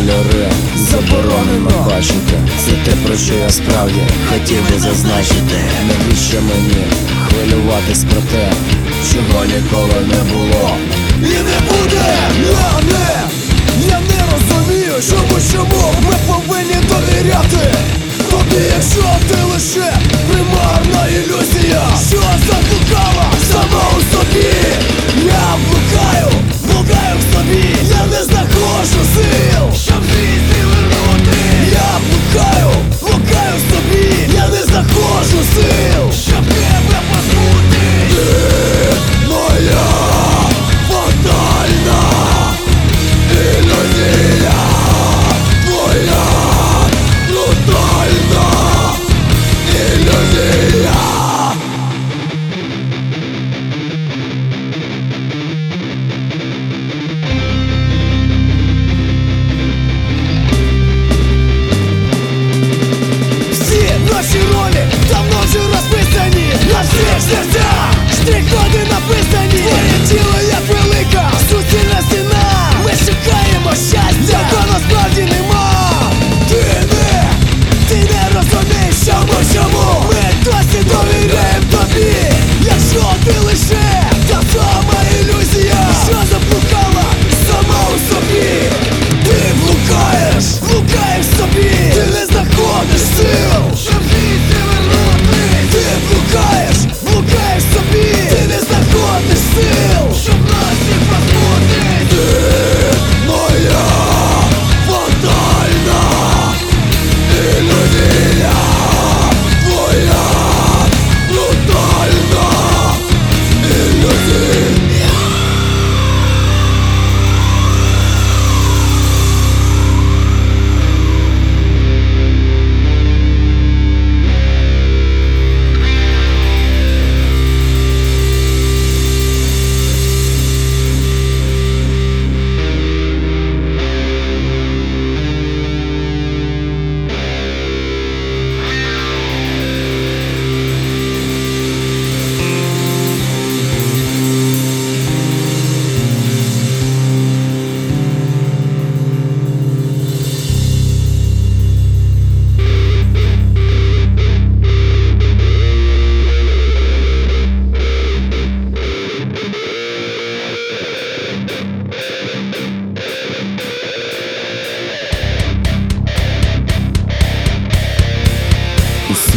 кольори. Заборонено бачити. Це те, про що я справді хотів би зазначити. Навіщо мені хвилюватись про те, чого ніколи не було? І не буде!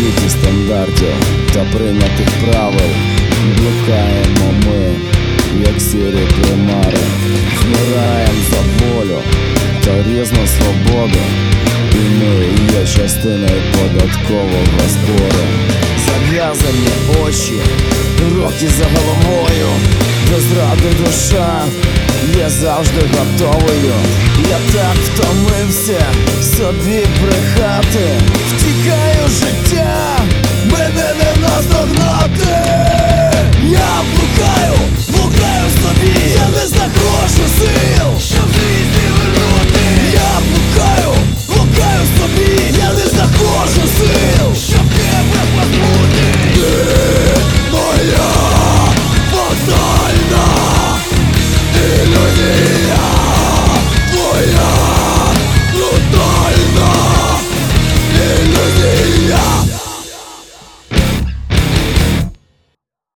Світі стандартів та прийнятих правил блукаємо ми, як сірі примари, вмираємо за волю та різну свободу. І ми є частиною податкового збору. Зав'язані очі, руки за головою, до зради душа є завжди готовою. Я так втомився собі брехати, Тікаю життя мене.